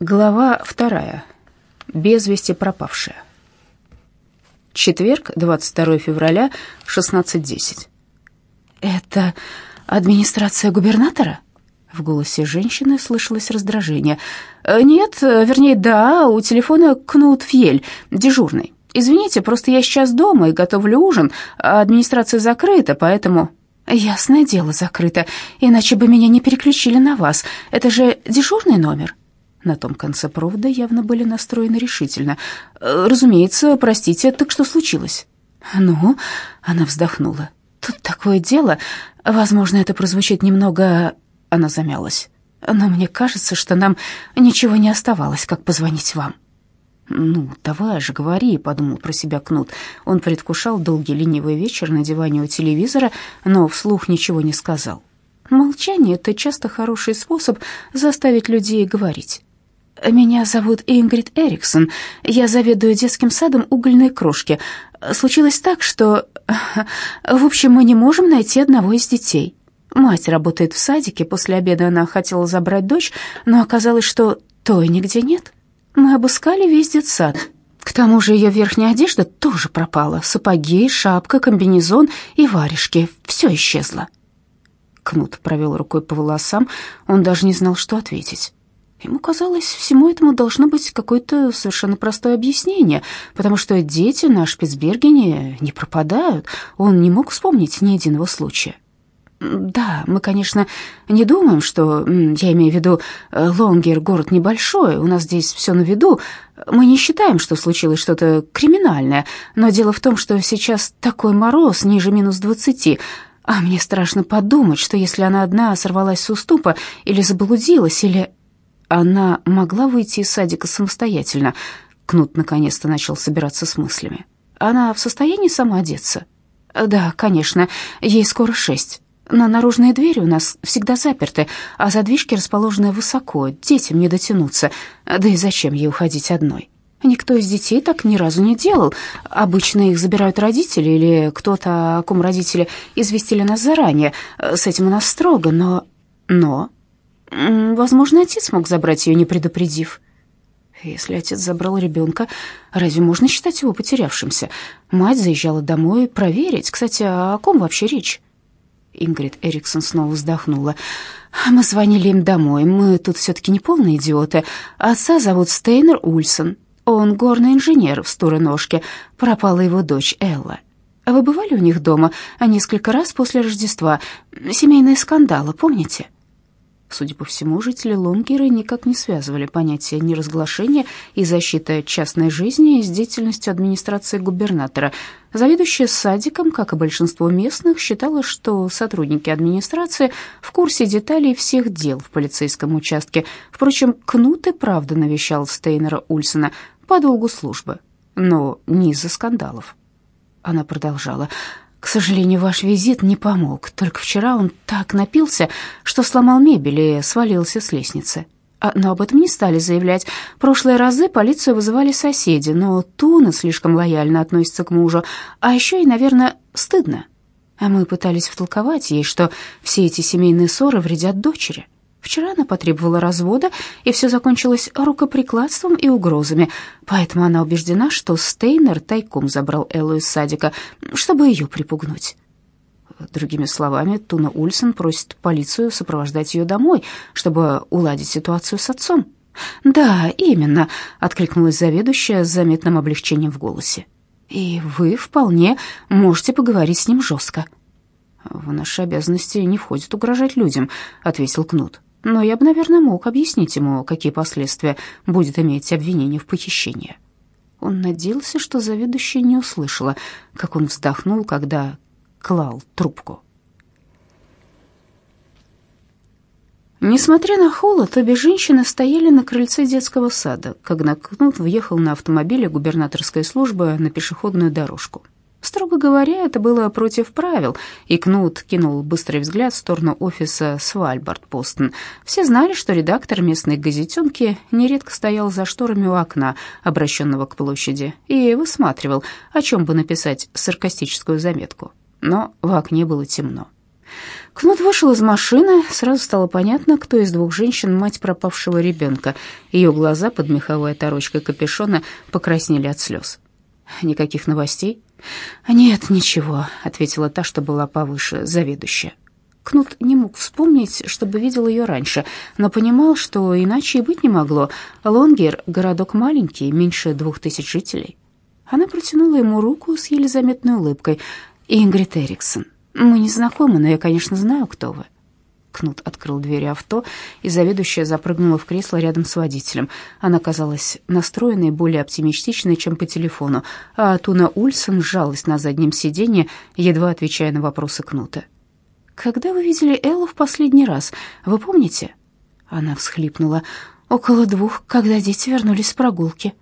Глава вторая. Без вести пропавшая. Четверг, 22 февраля, 16.10. «Это администрация губернатора?» В голосе женщины слышалось раздражение. «Э, «Нет, вернее, да, у телефона Кнут Фьель, дежурный. Извините, просто я сейчас дома и готовлю ужин, а администрация закрыта, поэтому...» «Ясное дело, закрыто, иначе бы меня не переключили на вас. Это же дежурный номер?» На том конце провода явно были настроены решительно. «Э, «Разумеется, простите, так что случилось?» «Ну?» — она вздохнула. «Тут такое дело. Возможно, это прозвучит немного...» Она замялась. «Но мне кажется, что нам ничего не оставалось, как позвонить вам». «Ну, давай же, говори», — подумал про себя Кнут. Он предвкушал долгий ленивый вечер на диване у телевизора, но вслух ничего не сказал. Молчание — это часто хороший способ заставить людей говорить. «Меня зовут Ингрид Эриксон. Я заведую детским садом угольной крошки. Случилось так, что... В общем, мы не можем найти одного из детей. Мать работает в садике, после обеда она хотела забрать дочь, но оказалось, что той нигде нет. Мы обыскали весь детсад. К тому же ее верхняя одежда тоже пропала. Сапоги, шапка, комбинезон и варежки. Все исчезло». Кнут провел рукой по волосам, он даже не знал, что ответить. Ему казалось, всему этому должно быть какое-то совершенно простое объяснение, потому что дети на Шпицбергене не пропадают. Он не мог вспомнить ни единого случая. Да, мы, конечно, не думаем, что, я имею в виду, э, Лонгер город небольшой, у нас здесь все на виду. Мы не считаем, что случилось что-то криминальное, но дело в том, что сейчас такой мороз, ниже минус двадцати, а мне страшно подумать, что если она одна сорвалась с уступа или заблудилась, или она могла выйти из садика самостоятельно. Кнут наконец-то начал собираться с мыслями. Она в состоянии сама одеться? Да, конечно, ей скоро шесть. Но наружные двери у нас всегда заперты, а задвижки расположены высоко, детям не дотянуться. Да и зачем ей уходить одной? Никто из детей так ни разу не делал. Обычно их забирают родители или кто-то, о ком родители известили нас заранее. С этим у нас строго, но... Но... Возможно, отец мог забрать ее, не предупредив. Если отец забрал ребенка, разве можно считать его потерявшимся? Мать заезжала домой проверить. Кстати, о ком вообще речь? Ингрид Эриксон снова вздохнула. «Мы звонили им домой. Мы тут все-таки не полные идиоты. Отца зовут Стейнер Ульсон. Он горный инженер в Стуреножке. Пропала его дочь Элла. Вы бывали у них дома несколько раз после Рождества? Семейные скандалы, помните?» Судя по всему, жители Лонгера никак не связывали понятия неразглашения и защиты частной жизни с деятельностью администрации губернатора. Заведующая садиком, как и большинство местных, считала, что сотрудники администрации в курсе деталей всех дел в полицейском участке. Впрочем, Кнут и правда навещал Стейнера Ульсона по долгу службы, но не из-за скандалов. Она продолжала. К сожалению, ваш визит не помог. Только вчера он так напился, что сломал мебель и свалился с лестницы. А, но об этом не стали заявлять. Прошлые разы полицию вызывали соседи, но Туна слишком лояльно относится к мужу. А еще и, наверное, стыдно. А мы пытались втолковать ей, что все эти семейные ссоры вредят дочери. Вчера она потребовала развода, и все закончилось рукоприкладством и угрозами. Поэтому она убеждена, что Стейнер тайком забрал Эллу из садика, чтобы ее припугнуть. Другими словами, Туна Ульсон просит полицию сопровождать ее домой, чтобы уладить ситуацию с отцом. «Да, именно», — откликнулась заведующая с заметным облегчением в голосе. «И вы вполне можете поговорить с ним жестко». «В наши обязанности не входит угрожать людям», — ответил Кнут но я бы, наверное, мог объяснить ему, какие последствия будет иметь обвинение в похищении. Он надеялся, что заведующая не услышала, как он вздохнул, когда клал трубку. Несмотря на холод, обе женщины стояли на крыльце детского сада, когда Кнут въехал на автомобиле губернаторской службы на пешеходную дорожку. Строго говоря, это было против правил, и Кнут кинул быстрый взгляд в сторону офиса Свальбард-Постен. Все знали, что редактор местной газетенки нередко стоял за шторами у окна, обращенного к площади, и высматривал, о чем бы написать саркастическую заметку. Но в окне было темно. Кнут вышел из машины, сразу стало понятно, кто из двух женщин мать пропавшего ребенка. Ее глаза под меховой оторочкой капюшона покраснели от слез. «Никаких новостей?» «Нет, ничего», — ответила та, что была повыше, заведующая. Кнут не мог вспомнить, чтобы видел ее раньше, но понимал, что иначе и быть не могло. Лонгер — городок маленький, меньше двух тысяч жителей. Она протянула ему руку с еле заметной улыбкой. «Ингрид Эриксон, мы не знакомы, но я, конечно, знаю, кто вы». Кнут открыл двери авто, и заведующая запрыгнула в кресло рядом с водителем. Она казалась настроенной более оптимистичной, чем по телефону, а Туна Ульсон сжалась на заднем сиденье, едва отвечая на вопросы Кнута. «Когда вы видели Эллу в последний раз? Вы помните?» Она всхлипнула. «Около двух, когда дети вернулись с прогулки».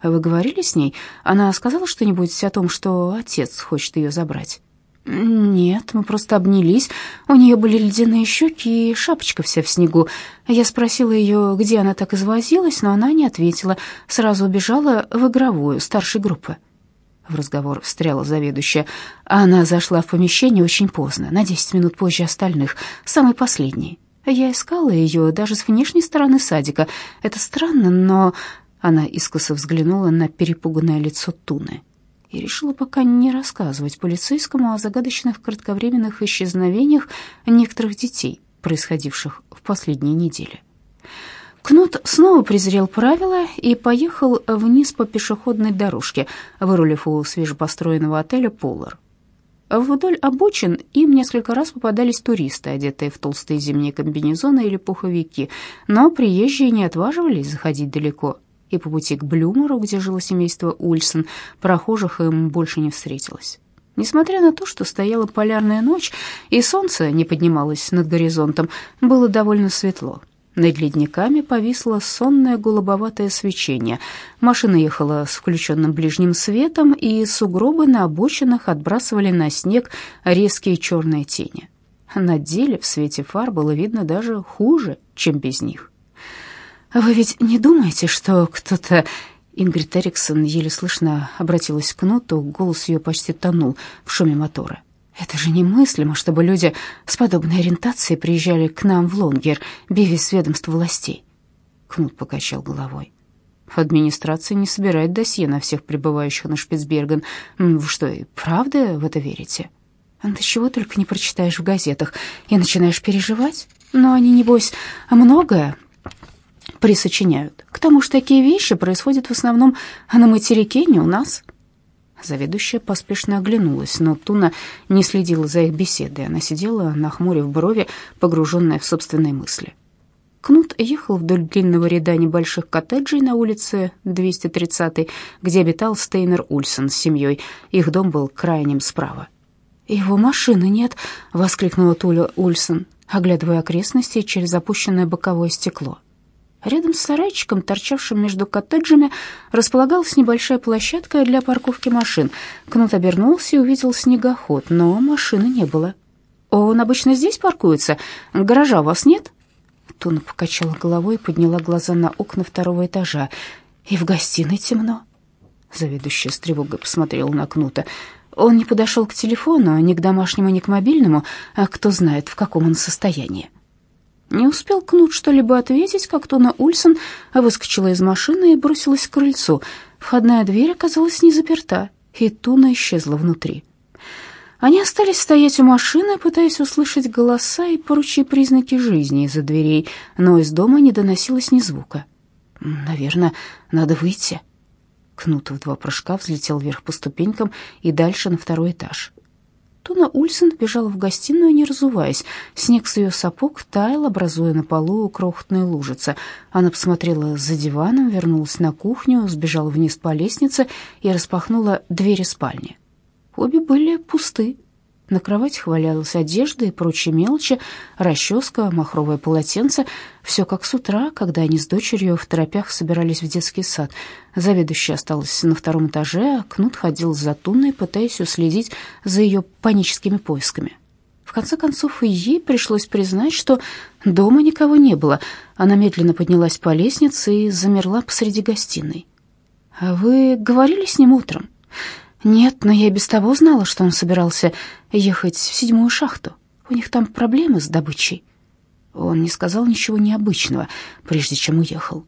«Вы говорили с ней? Она сказала что-нибудь о том, что отец хочет ее забрать?» «Нет, мы просто обнялись. У нее были ледяные щеки и шапочка вся в снегу. Я спросила ее, где она так извозилась, но она не ответила. Сразу убежала в игровую старшей группы». В разговор встряла заведующая. Она зашла в помещение очень поздно, на десять минут позже остальных, самый последний. Я искала ее даже с внешней стороны садика. Это странно, но... Она искоса взглянула на перепуганное лицо Туны и решила пока не рассказывать полицейскому о загадочных кратковременных исчезновениях некоторых детей, происходивших в последние недели. Кнут снова презрел правила и поехал вниз по пешеходной дорожке, вырулив у свежепостроенного отеля «Полар». Вдоль обочин им несколько раз попадались туристы, одетые в толстые зимние комбинезоны или пуховики, но приезжие не отваживались заходить далеко – и по пути к Блюмору, где жило семейство Ульсон, прохожих им больше не встретилось. Несмотря на то, что стояла полярная ночь и солнце не поднималось над горизонтом, было довольно светло. Над ледниками повисло сонное голубоватое свечение. Машина ехала с включенным ближним светом, и сугробы на обочинах отбрасывали на снег резкие черные тени. На деле в свете фар было видно даже хуже, чем без них. «Вы ведь не думаете, что кто-то...» Ингрид Эриксон еле слышно обратилась к Ноту, голос ее почти тонул в шуме мотора. «Это же немыслимо, чтобы люди с подобной ориентацией приезжали к нам в Лонгер без ведомства властей». Кнут покачал головой. Администрация не собирает досье на всех прибывающих на Шпицберген. Вы что, и правда в это верите? Ты чего только не прочитаешь в газетах и начинаешь переживать? Но они, небось, многое присочиняют. К тому же такие вещи происходят в основном на материке, не у нас. Заведующая поспешно оглянулась, но Туна не следила за их беседой. Она сидела, нахмурив брови, погруженная в собственные мысли. Кнут ехал вдоль длинного ряда небольших коттеджей на улице 230 где обитал Стейнер Ульсон с семьей. Их дом был крайним справа. «Его машины нет!» — воскликнула Туля Ульсон, оглядывая окрестности через опущенное боковое стекло. Рядом с сарайчиком, торчавшим между коттеджами, располагалась небольшая площадка для парковки машин. Кнут обернулся и увидел снегоход, но машины не было. «Он обычно здесь паркуется? Гаража у вас нет?» Туна покачала головой и подняла глаза на окна второго этажа. «И в гостиной темно». Заведующая с тревогой посмотрела на Кнута. Он не подошел к телефону, ни к домашнему, ни к мобильному, а кто знает, в каком он состоянии. Не успел Кнут что-либо ответить, как Тона Ульсон выскочила из машины и бросилась к крыльцу. Входная дверь оказалась не заперта, и Туна исчезла внутри. Они остались стоять у машины, пытаясь услышать голоса и прочие признаки жизни из-за дверей, но из дома не доносилось ни звука. «Наверное, надо выйти». Кнут в два прыжка взлетел вверх по ступенькам и дальше на второй этаж. Туна Ульсен бежала в гостиную, не разуваясь. Снег с ее сапог таял, образуя на полу крохотные лужицы. Она посмотрела за диваном, вернулась на кухню, сбежала вниз по лестнице и распахнула двери спальни. Обе были пусты. На кровати валялась одежда и прочие мелочи, расческа, махровое полотенце. Все как с утра, когда они с дочерью в торопях собирались в детский сад. Заведующая осталась на втором этаже, а Кнут ходил за Тунной, пытаясь уследить за ее паническими поисками. В конце концов, и ей пришлось признать, что дома никого не было. Она медленно поднялась по лестнице и замерла посреди гостиной. «А вы говорили с ним утром?» «Нет, но я без того знала, что он собирался ехать в седьмую шахту. У них там проблемы с добычей. Он не сказал ничего необычного, прежде чем уехал.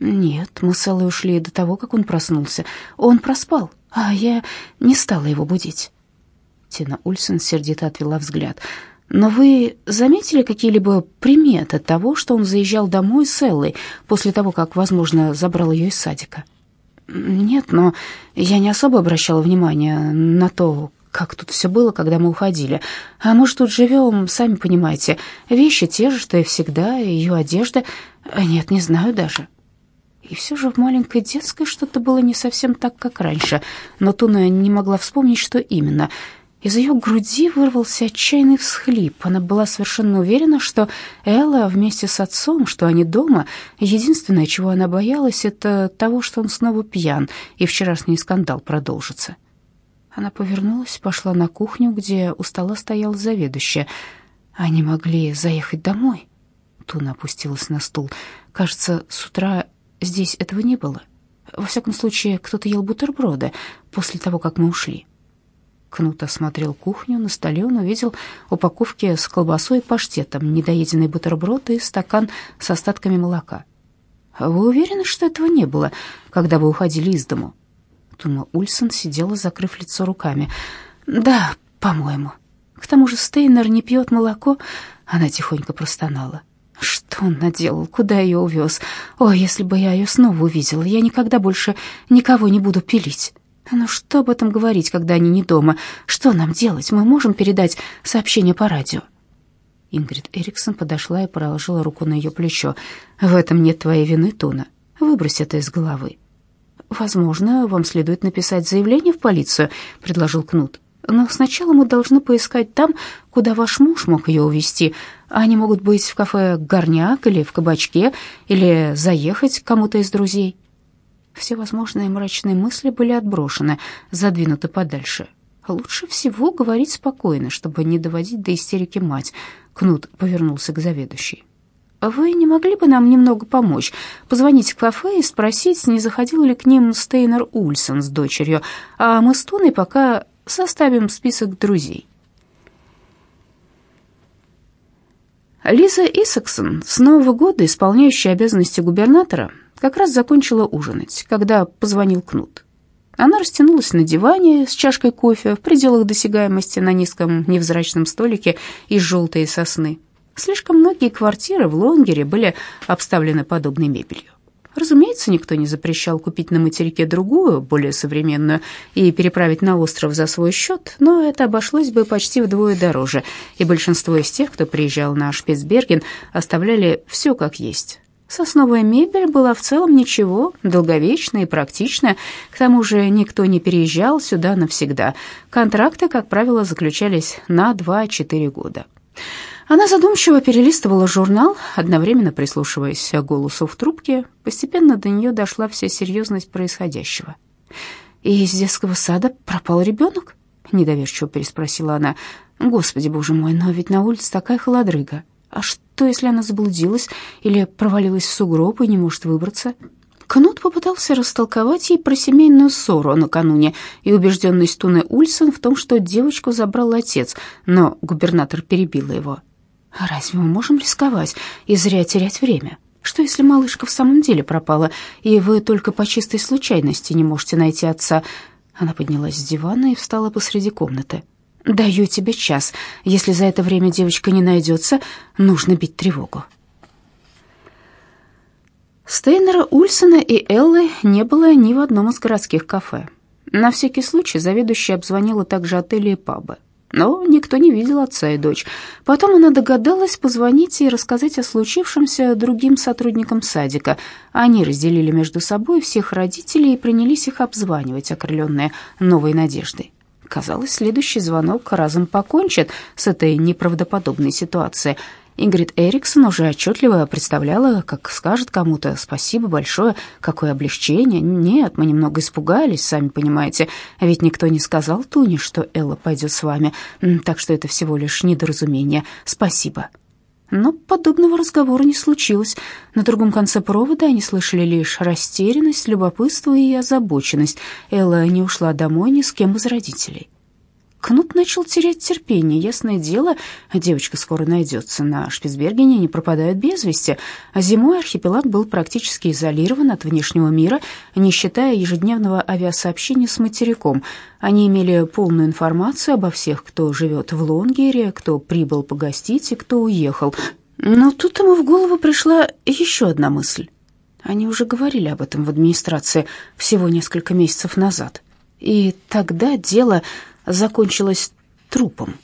Нет, мы с Эллой ушли до того, как он проснулся. Он проспал, а я не стала его будить. Тина Ульсен сердито отвела взгляд. Но вы заметили какие-либо приметы того, что он заезжал домой с Эллой после того, как, возможно, забрал ее из садика? Нет, но я не особо обращала внимания на то, как тут все было, когда мы уходили. А мы же тут живем, сами понимаете, вещи те же, что и всегда, ее одежда. Нет, не знаю даже. И все же в маленькой детской что-то было не совсем так, как раньше, но Туна не могла вспомнить, что именно — из ее груди вырвался отчаянный всхлип. Она была совершенно уверена, что Элла вместе с отцом, что они дома. Единственное, чего она боялась, это того, что он снова пьян, и вчерашний скандал продолжится. Она повернулась, пошла на кухню, где у стола стоял заведующий. Они могли заехать домой. Туна опустилась на стул. Кажется, с утра здесь этого не было. Во всяком случае, кто-то ел бутерброды после того, как мы ушли. Кнут осмотрел кухню. На столе он увидел упаковки с колбасой и паштетом, недоеденный бутерброд и стакан с остатками молока. «Вы уверены, что этого не было, когда вы уходили из дому?» Тума Ульсон сидела, закрыв лицо руками. «Да, по-моему. К тому же Стейнер не пьет молоко». Она тихонько простонала. «Что он наделал? Куда ее увез? О, если бы я ее снова увидела, я никогда больше никого не буду пилить». Но что об этом говорить, когда они не дома? Что нам делать? Мы можем передать сообщение по радио?» Ингрид Эриксон подошла и положила руку на ее плечо. «В этом нет твоей вины, Туна. Выбрось это из головы». «Возможно, вам следует написать заявление в полицию», — предложил Кнут. «Но сначала мы должны поискать там, куда ваш муж мог ее увезти. Они могут быть в кафе «Горняк» или в кабачке, или заехать к кому-то из друзей». Все возможные мрачные мысли были отброшены, задвинуты подальше. Лучше всего говорить спокойно, чтобы не доводить до истерики мать. Кнут повернулся к заведующей. «Вы не могли бы нам немного помочь? Позвонить в кафе и спросить, не заходил ли к ним Стейнер Ульсон с дочерью, а мы с Туной пока составим список друзей». Лиза Исаксон, с Нового года исполняющая обязанности губернатора, как раз закончила ужинать, когда позвонил Кнут. Она растянулась на диване с чашкой кофе в пределах досягаемости на низком невзрачном столике из желтой сосны. Слишком многие квартиры в Лонгере были обставлены подобной мебелью. Разумеется, никто не запрещал купить на материке другую, более современную, и переправить на остров за свой счет, но это обошлось бы почти вдвое дороже, и большинство из тех, кто приезжал на Шпицберген, оставляли все как есть. Сосновая мебель была в целом ничего, долговечная и практичная. К тому же никто не переезжал сюда навсегда. Контракты, как правило, заключались на 2-4 года. Она задумчиво перелистывала журнал, одновременно прислушиваясь к голосу в трубке. Постепенно до нее дошла вся серьезность происходящего. «И из детского сада пропал ребенок?» — недоверчиво переспросила она. «Господи, боже мой, но ведь на улице такая холодрыга». А что, если она заблудилась или провалилась в сугроб и не может выбраться? Кнут попытался растолковать ей про семейную ссору накануне и убежденность Туны Ульсон в том, что девочку забрал отец, но губернатор перебил его. «А разве мы можем рисковать и зря терять время? Что, если малышка в самом деле пропала, и вы только по чистой случайности не можете найти отца?» Она поднялась с дивана и встала посреди комнаты. Даю тебе час. Если за это время девочка не найдется, нужно бить тревогу. Стейнера, Ульсона и Эллы не было ни в одном из городских кафе. На всякий случай заведующая обзвонила также отели и пабы. Но никто не видел отца и дочь. Потом она догадалась позвонить и рассказать о случившемся другим сотрудникам садика. Они разделили между собой всех родителей и принялись их обзванивать, окрыленные новой надеждой. Казалось, следующий звонок разом покончит с этой неправдоподобной ситуацией. Ингрид Эриксон уже отчетливо представляла, как скажет кому-то «спасибо большое, какое облегчение». Нет, мы немного испугались, сами понимаете, а ведь никто не сказал Туне, что Элла пойдет с вами, так что это всего лишь недоразумение. Спасибо. Но подобного разговора не случилось. На другом конце провода они слышали лишь растерянность, любопытство и озабоченность. Элла не ушла домой ни с кем из родителей. Кнут начал терять терпение. Ясное дело, девочка скоро найдется. На Шпицбергене не пропадают без вести. А зимой архипелаг был практически изолирован от внешнего мира, не считая ежедневного авиасообщения с материком. Они имели полную информацию обо всех, кто живет в Лонгере, кто прибыл погостить и кто уехал. Но тут ему в голову пришла еще одна мысль. Они уже говорили об этом в администрации всего несколько месяцев назад. И тогда дело закончилось трупом.